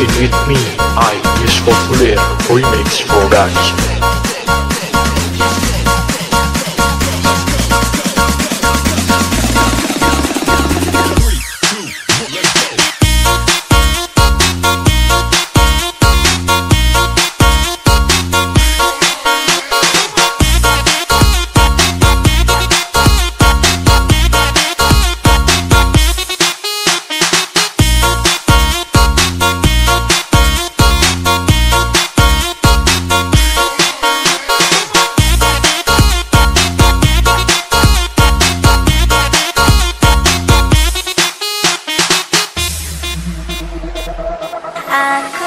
Kicking with me, I is for Flair, remix for guys. 安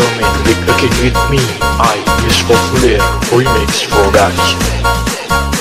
Gentlemen, with me, I use popular remix for that.